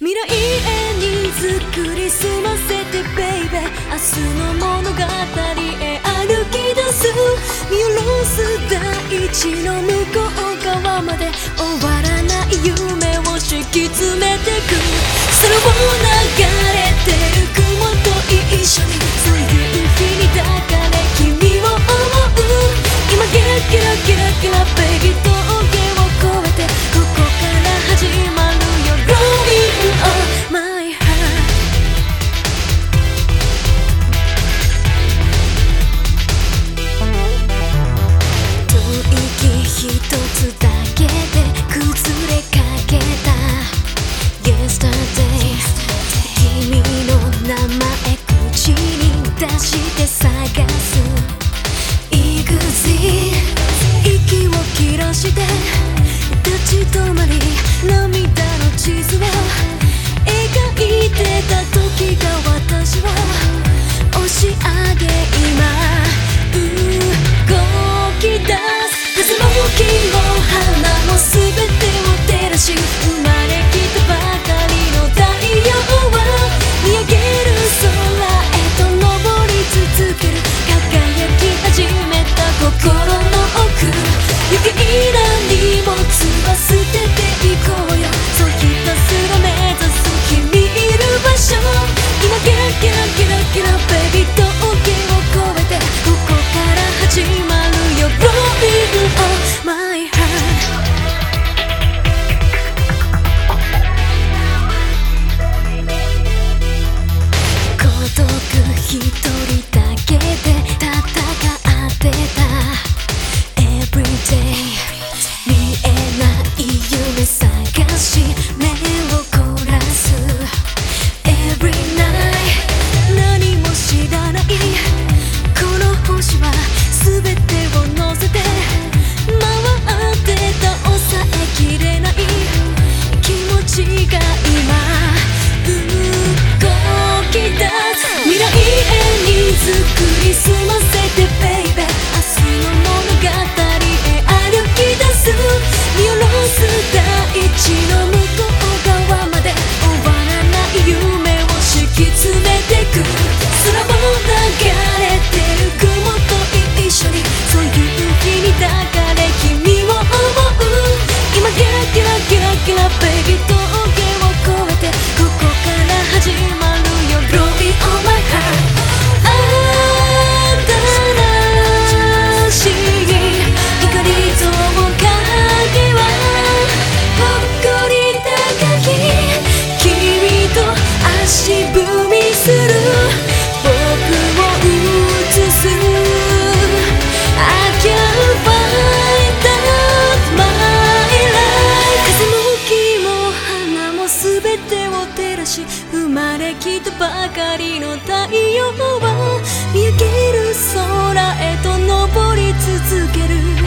未来へに作り済ませてベイベー明日の物語へ歩き出す。見下ろす大地の向こう側まで終わらない夢を敷き詰めてく。それを生まれきたばかりの太陽は見上げる空へと昇り続ける。